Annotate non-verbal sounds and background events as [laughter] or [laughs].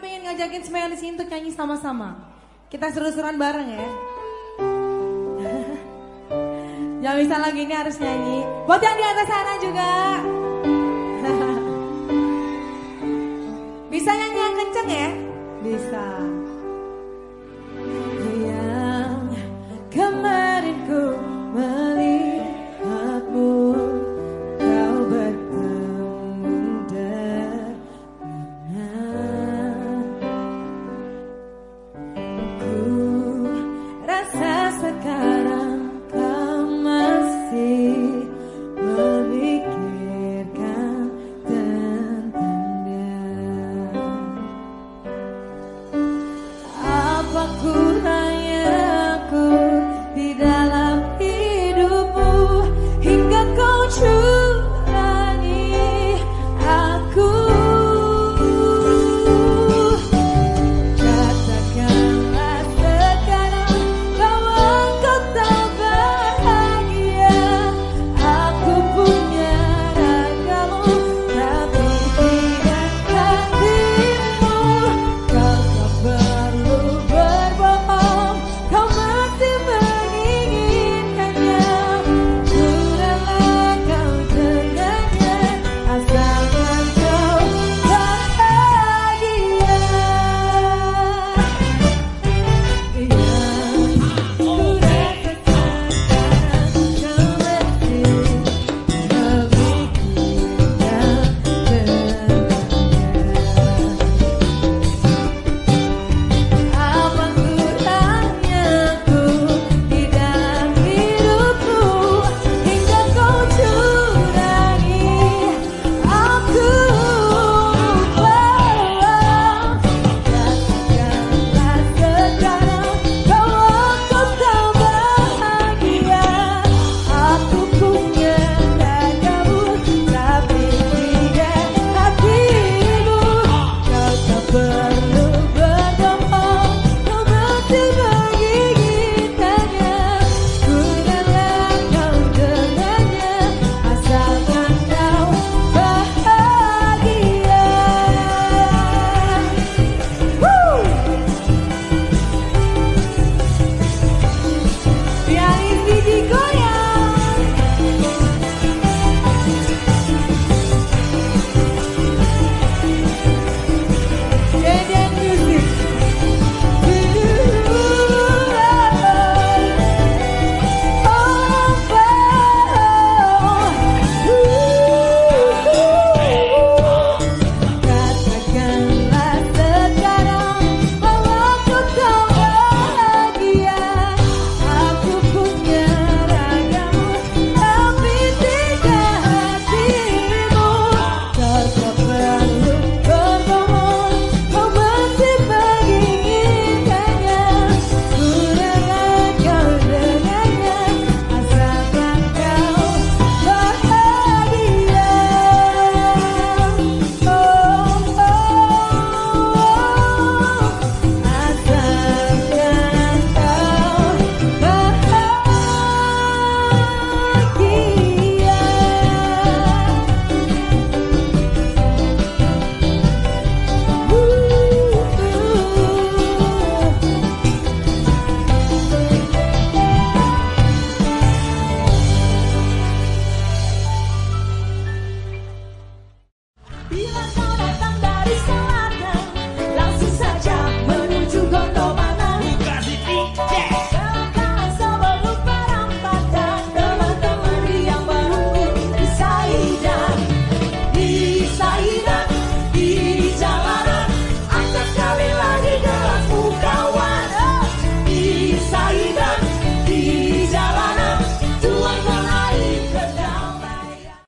pengen ngajakin semua di sini untuk nyanyi sama-sama. Kita seru-seruan bareng ya. [laughs] yang bisa lagi ini harus nyanyi. Buat yang di atas sana juga. [laughs] bisa nyanyi yang kenceng ya? Bisa. rasakan